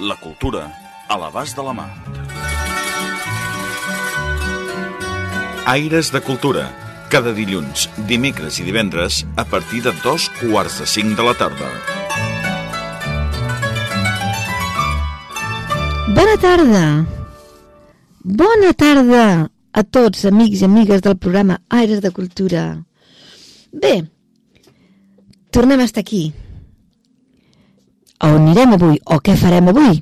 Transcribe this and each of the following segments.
La cultura a l'abast de la mà. Aires de Cultura. Cada dilluns, dimecres i divendres a partir de dos quarts de cinc de la tarda. Bona tarda. Bona tarda a tots, amics i amigues del programa Aires de Cultura. Bé, tornem a estar aquí. On anirem avui? O què farem avui?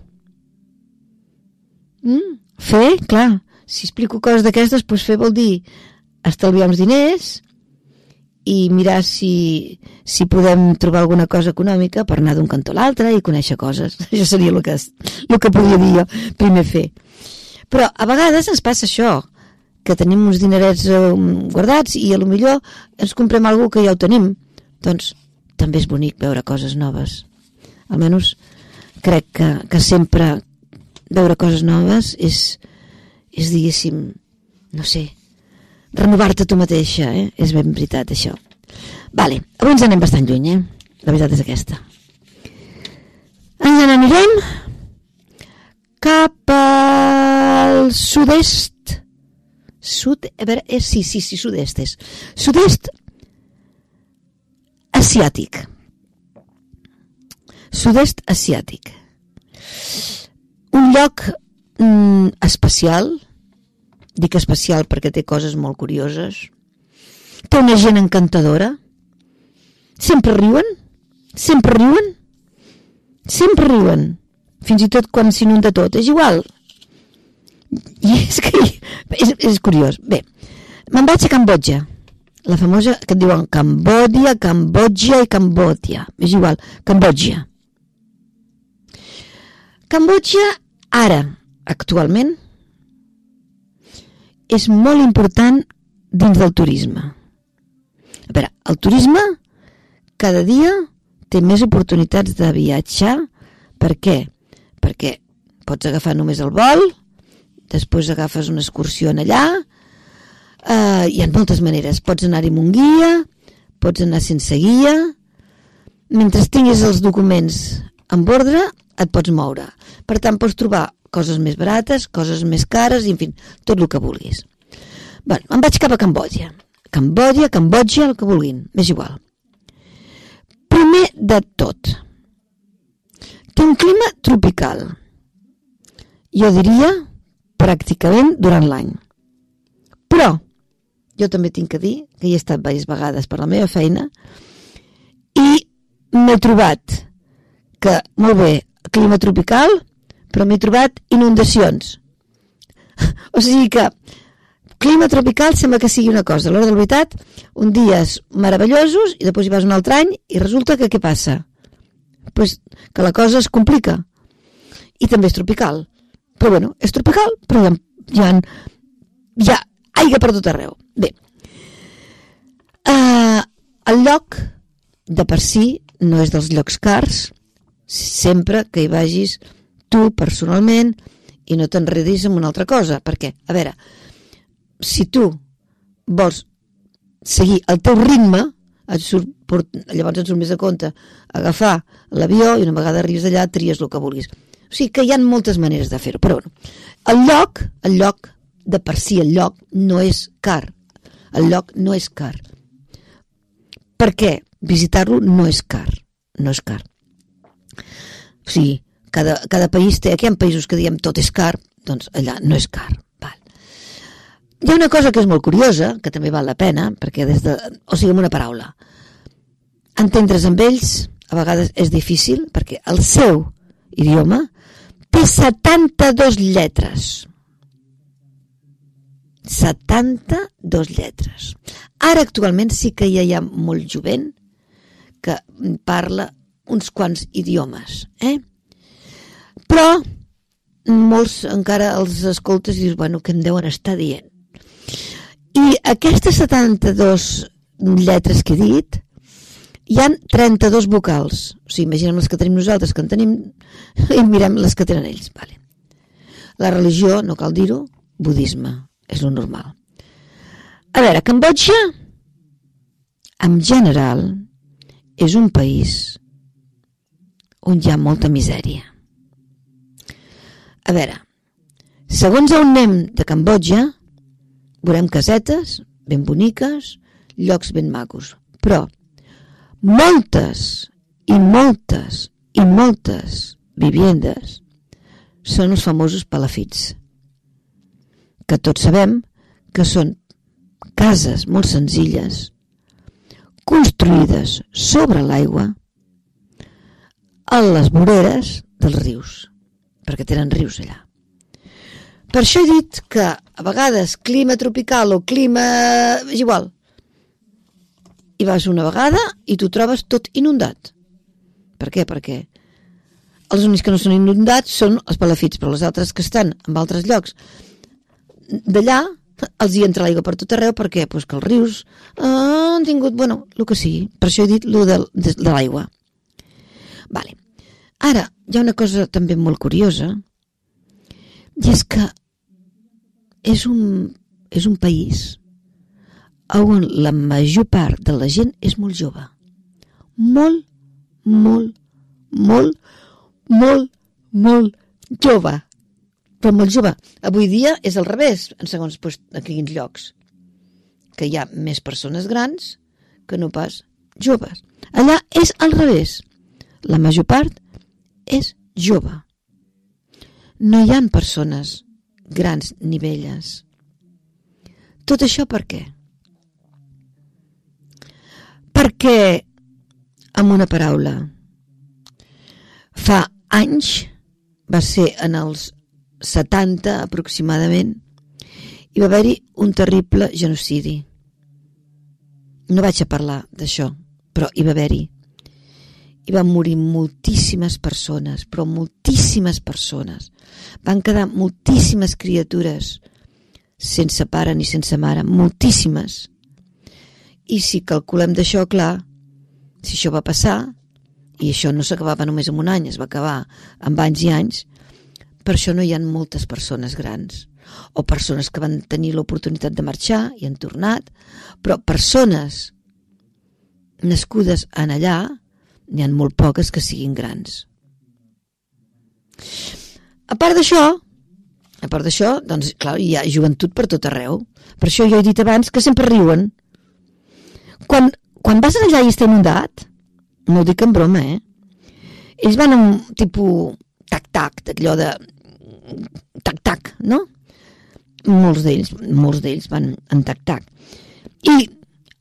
Mm, fer? Clar, si explico coses d'aquestes, doncs fer vol dir estalviar uns diners i mirar si, si podem trobar alguna cosa econòmica per anar d'un cantó a l'altre i conèixer coses. Això seria el que, el que podria dir jo primer fer. Però a vegades ens passa això, que tenim uns dinerets eh, guardats i a lo millor ens comprem alguna que ja ho tenim. Doncs també és bonic veure coses noves. Almenys crec que, que sempre veure coses noves és, és diguéssim, no sé, renovar-te tu mateixa, eh? És ben veritat, això. Vale, avui ens anem bastant lluny, eh? La veritat és aquesta. Ens n'anirem cap al sud-est. Sud, a veure, eh, sí, sí, sí, sud-est és. Sud-est asiàtic. Sud-est asiàtic. Un lloc mm, especial, dic especial perquè té coses molt curioses, té una gent encantadora, sempre riuen, sempre riuen, sempre riuen, fins i tot quan s'inunda tot, és igual. I és que és, és curiós. Bé, me'n vaig a Cambodja, la famosa que et diuen Cambòdia, Cambodja i Cambòdia, és igual, Cambodja. Cambodja, ara, actualment, és molt important dins del turisme. A veure, el turisme cada dia té més oportunitats de viatjar. Per què? Perquè pots agafar només el vol, després agafes una excursió en allà, eh, hi ha moltes maneres. Pots anar-hi amb un guia, pots anar sense guia, mentre tinguis els documents en ordre, et pots moure. Per tant, pots trobar coses més barates, coses més cares, i, en fi, tot el que vulguis. Bé, em vaig cap a Cambodja. Cambodja, Cambodja, el que vulguin, m'és igual. Primer de tot, té un clima tropical. Jo diria pràcticament durant l'any. Però jo també tinc que dir que hi he estat diverses vegades per la meva feina i m'he trobat que, molt bé, clima tropical, però m'he trobat inundacions. o sigui que clima tropical sembla que sigui una cosa. A l'hora de la veritat, un dies meravellosos i després hi vas un altre any i resulta que què passa? Pues que la cosa es complica. I també és tropical. Però bueno, és tropical, però hi ha, hi ha, hi ha aigua per tot arreu. Bé, uh, el lloc de per si no és dels llocs cars, sempre que hi vagis tu personalment i no t'enredis amb una altra cosa. Perquè, a veure, si tu vols seguir el teu ritme, et surt, llavors et surt més a compte agafar l'avió i una vegada arribes allà tries el que vulguis. O sigui que hi ha moltes maneres de fer-ho, però bueno, el lloc, el lloc de per si el lloc no és car. El lloc no és car. Per què? Visitar-lo no és car. No és car. O sigui, cada, cada país té... Aquí hi ha països que diem tot és car, doncs allà no és car. Val. Hi ha una cosa que és molt curiosa, que també val la pena, perquè des de... O sigui, una paraula. Entendre's amb ells a vegades és difícil, perquè el seu idioma té 72 lletres. 72 lletres. Ara actualment sí que ja hi ha molt jovent que parla uns quants idiomes, eh? Però molts encara els escoltes i dius, bueno, què em deuen estar dient? I aquestes 72 lletres que he dit, hi han 32 vocals. O sigui, imaginem les que tenim nosaltres, que en tenim, i mirem les que tenen ells. Vale. La religió, no cal dir-ho, budisme, és lo normal. A veure, Cambodja, en general, és un país on hi ha molta misèria. A veure, segons on anem de Cambodja, veurem casetes ben boniques, llocs ben macos, però moltes i moltes i moltes viviendes són els famosos palafits, que tots sabem que són cases molt senzilles, construïdes sobre l'aigua a les voreres dels rius, perquè tenen rius allà. Per això he dit que a vegades clima tropical o clima... és igual. I vas una vegada i tu trobes tot inundat. Per què? Perquè els únics que no són inundats són els palafits, però les altres que estan en altres llocs d'allà els hi entra l'aigua per tot arreu perquè pues, que els rius han tingut, bueno, el que sigui per això he dit lo de, de, de l'aigua vale. Ara hi ha una cosa també molt curiosa i és que és un, és un país on la major part de la gent és molt jove molt, molt, molt, molt, molt jove però molt jove. Avui dia és al revés, en segons pues, a quins llocs, que hi ha més persones grans que no pas joves. Allà és al revés. La major part és jove. No hi han persones grans ni velles. Tot això per què? Perquè, amb una paraula, fa anys va ser en els 70 aproximadament, hi va haver-hi un terrible genocidi. No vaig a parlar d'això, però hi va haver-hi. Hi van morir moltíssimes persones, però moltíssimes persones. Van quedar moltíssimes criatures sense pare ni sense mare, moltíssimes. I si calculem d'això, clar, si això va passar, i això no s'acabava només en un any, es va acabar amb anys i anys, per això no hi ha moltes persones grans o persones que van tenir l'oportunitat de marxar i han tornat, però persones nascudes en allà n'hi han molt poques que siguin grans. A part d'això, a part d'això, doncs, clar, hi ha joventut per tot arreu. Per això jo he dit abans que sempre riuen. Quan, quan vas allà i està inundat, no ho dic en broma, eh? Ells van amb tipus tac-tac, d'allò de tac-tac, no? Molts d'ells, molts d'ells van en tac-tac. I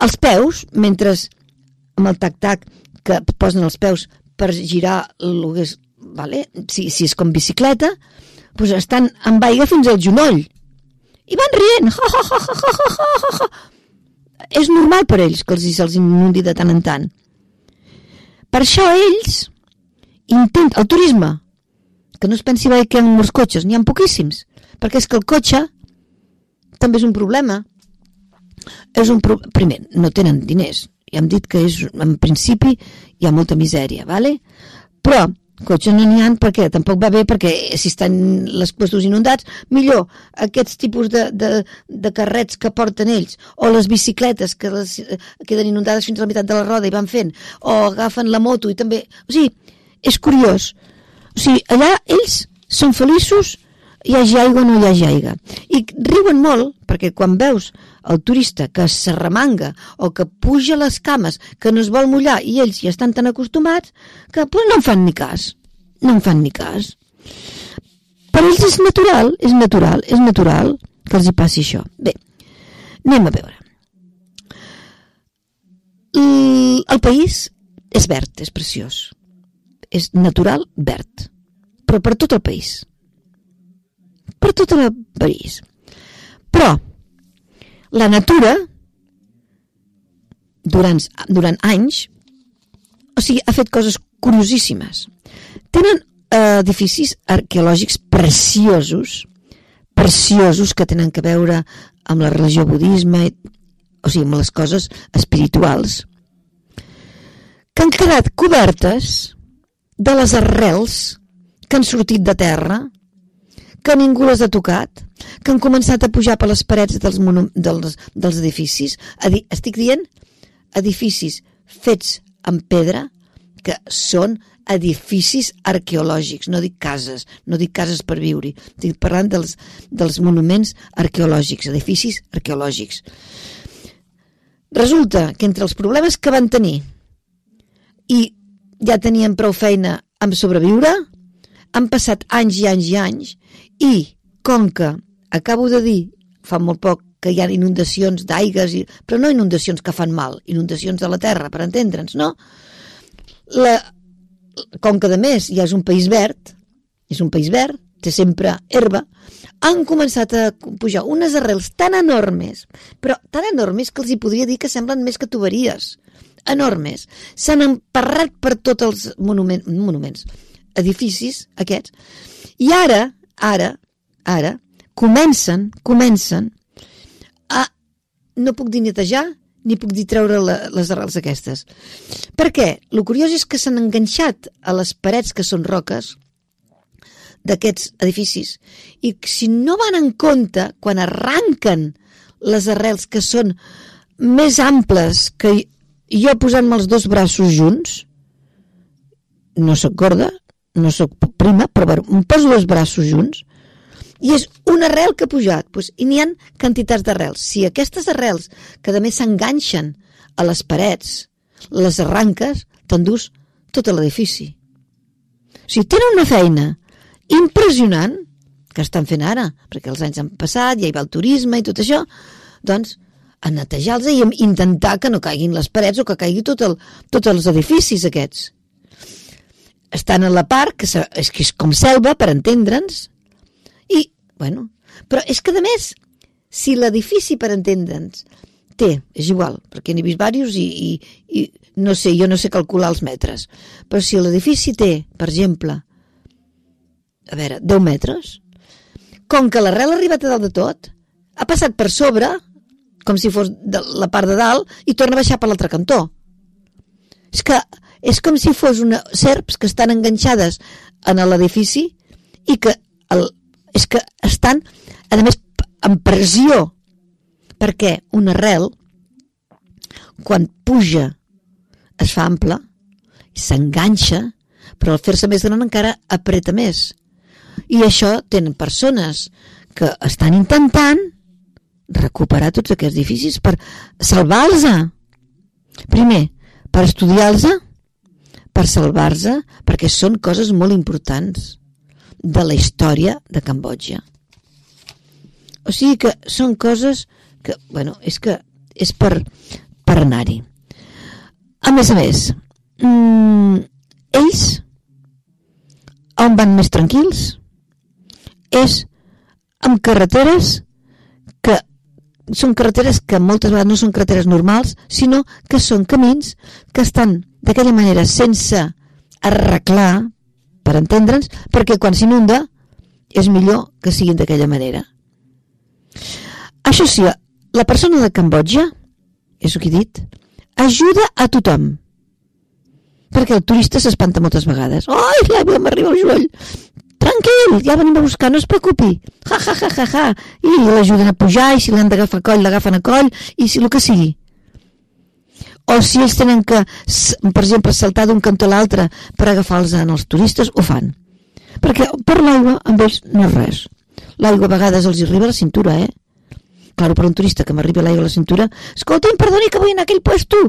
els peus, mentre amb el tac-tac que posen els peus per girar el que és, vale? si, si és com bicicleta, doncs estan amb aigua fins al genoll. I van rient. Ha, ha, ha, ha, ha, ha, ha. És normal per ells que els, se'ls inundi de tant en tant. Per això ells intenten, el turisme, que no es pensi bé que hi ha molts cotxes, n'hi ha poquíssims, perquè és que el cotxe també és un problema. És un pro... Primer, no tenen diners, ja hem dit que és, en principi hi ha molta misèria, ¿vale? però cotxes no n'hi ha perquè tampoc va bé perquè si estan les puestos inundats millor aquests tipus de, de, de carrets que porten ells o les bicicletes que les, queden inundades fins a la meitat de la roda i van fent o agafen la moto i també o sigui, és curiós o sigui, allà ells són feliços hi hagi aigua o no hi hagi aigua. I riuen molt perquè quan veus el turista que s'arremanga o que puja les cames, que no es vol mullar i ells hi estan tan acostumats que pues, no en fan ni cas. No en fan ni cas. Per ells és natural, és natural, és natural que els hi passi això. Bé, anem a veure. El país és verd, és preciós és natural verd, però per tot el país. Per tot el país. Però la natura, durant, durant anys, o sigui, ha fet coses curiosíssimes. Tenen edificis arqueològics preciosos, preciosos que tenen que veure amb la religió budisme, o sigui, amb les coses espirituals, que han quedat cobertes de les arrels que han sortit de terra, que ningú les ha tocat, que han començat a pujar per les parets dels, dels, dels edificis. Estic dient edificis fets amb pedra, que són edificis arqueològics, no dic cases, no dic cases per viure, estic parlant dels, dels monuments arqueològics, edificis arqueològics. Resulta que entre els problemes que van tenir i ja tenien prou feina amb sobreviure, han passat anys i anys i anys i com que acabo de dir fa molt poc que hi ha inundacions d'aigues, però no inundacions que fan mal, inundacions de la terra, per entendre'ns, no? La, com que de més ja és un país verd, és un país verd, té sempre herba, han començat a pujar unes arrels tan enormes, però tan enormes que els hi podria dir que semblen més que tuberies, enormes. S'han emparrat per tots els monuments, monuments, edificis aquests, i ara, ara, ara, comencen, comencen a, no puc dir netejar, ni puc dir treure la, les arrels aquestes. Per què? El curiós és que s'han enganxat a les parets que són roques, d'aquests edificis i si no van en compte quan arranquen les arrels que són més amples que jo posant-me els dos braços junts no sóc gorda no sóc prima però bueno, em poso els braços junts i és una arrel que ha pujat. Pues, i n'hi han quantitats d'arrels. Si aquestes arrels que a més s'enganxen a les parets les arranques t'endús tot l'edifici. O sigui, tenen una feina impressionant que estan fent ara, perquè els anys han passat, ja hi va el turisme i tot això, doncs a netejar-los i intentar que no caiguin les parets o que caigui tot el, tots els edificis aquests. Estan a la part, que és, que és com selva, per entendre'ns, i, bueno, però és que, a més, si l'edifici, per entendre'ns, té, és igual, perquè n'he vist diversos i, i, i no sé, jo no sé calcular els metres, però si l'edifici té, per exemple, a veure, 10 metres, com que l'arrel ha arribat a dalt de tot, ha passat per sobre, com si fos de la part de dalt, i torna a baixar per l'altre cantó. És que és com si fos una serps que estan enganxades en l'edifici i que el, és que estan, a més, en pressió, perquè un arrel, quan puja, es fa ample, s'enganxa, però al fer-se més gran encara apreta més. I això tenen persones que estan intentant recuperar tots aquests edificis per salvar-los. Primer, per estudiar-los, per salvar-se, perquè són coses molt importants de la història de Cambodja. O sigui que són coses que, bueno, és que és per, per anar-hi. A més a més, mmm, ells on van més tranquils és amb carreteres que són carreteres que moltes vegades no són carreteres normals, sinó que són camins que estan d'aquella manera sense arreglar, per entendre'ns, perquè quan s'inunda és millor que siguin d'aquella manera. Això sí, la persona de Cambodja, és el que he dit, ajuda a tothom. Perquè el turista s'espanta moltes vegades. Ai, l'aigua m'arriba al genoll tranquil, ja venim a buscar, no es preocupi, ja, ja, ja, ja, ja, i l'ajuden a pujar, i si l'han d'agafar coll, l'agafen a coll, i si el que sigui. O si ells tenen que, per exemple, saltar d'un cantó a l'altre per agafar-los en els turistes, ho fan. Perquè per l'aigua, amb ells, no és res. L'aigua a vegades els arriba a la cintura, eh? Claro, per un turista que m'arriba l'aigua a la cintura, escolta'm, perdoni que vull anar a aquell puesto,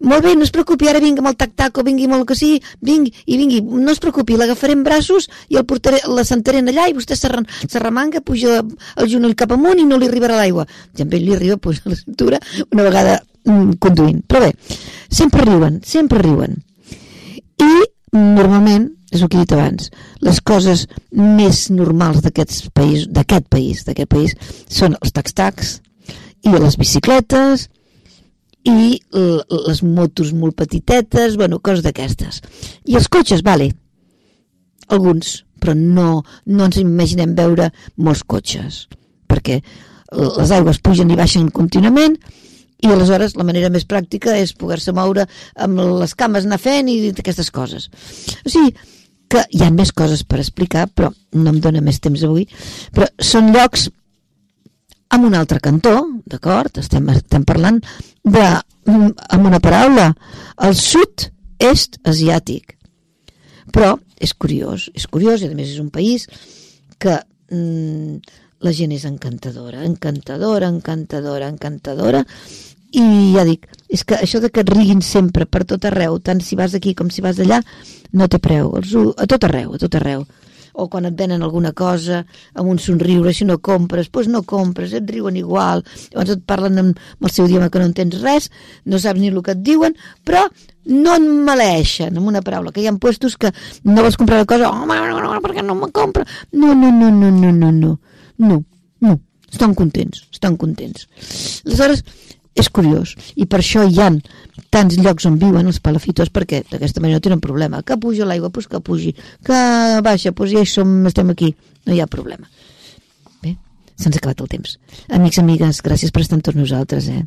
molt bé, no es preocupi, ara vingui amb el tac-tac o vingui el que sigui, vingui i vingui, no es preocupi, l'agafaré en braços i el portaré, la sentaré allà i vostè s'arremanga, puja el genoll cap amunt i no li arribarà l'aigua. I amb ell li arriba pues, a la cintura una vegada mm, conduint. Però bé, sempre riuen, sempre riuen. I normalment, és el que he dit abans, les coses més normals d'aquest país, d'aquest país, d'aquest país, són els tacs-tacs i les bicicletes, i les motos molt petitetes, bueno, coses d'aquestes. I els cotxes, vale. alguns, però no, no ens imaginem veure molts cotxes, perquè les aigües pugen i baixen contínuament i aleshores la manera més pràctica és poder-se moure amb les cames anar fent i aquestes coses. O sigui, que hi ha més coses per explicar, però no em dóna més temps avui, però són llocs amb un altre cantó, d'acord? Estem, estem parlant de, amb una paraula, el sud-est asiàtic. Però és curiós, és curiós, i a més és un país que mm, la gent és encantadora, encantadora, encantadora, encantadora, i ja dic, és que això de que et riguin sempre per tot arreu, tant si vas aquí com si vas allà, no té preu, a tot arreu, a tot arreu. O quan et venen alguna cosa amb un somriure, si no compres, doncs no compres, et riuen igual, llavors et parlen amb, amb el seu idioma que no entens res, no saps ni el que et diuen, però no et maleixen, amb una paraula, que hi ha puestos que no vols comprar la cosa, oh, no, no, no, perquè no me compra, no, no, no, no, no, no, no, no, no, estan contents, estan contents. Aleshores, és curiós, i per això hi han tants llocs on viuen els palafitos perquè d'aquesta manera no tenen problema. Que puja l'aigua, doncs que pugi. Que baixa, doncs ja som, estem aquí. No hi ha problema. Bé, se'ns ha acabat el temps. Amics, amigues, gràcies per estar amb tots nosaltres eh?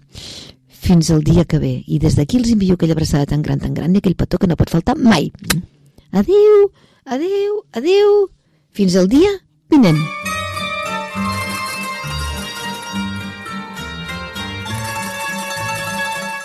fins al dia que ve. I des d'aquí els envio aquella abraçada tan gran, tan gran i aquell petó que no pot faltar mai. Adeu, adeu, adeu fins al dia vinent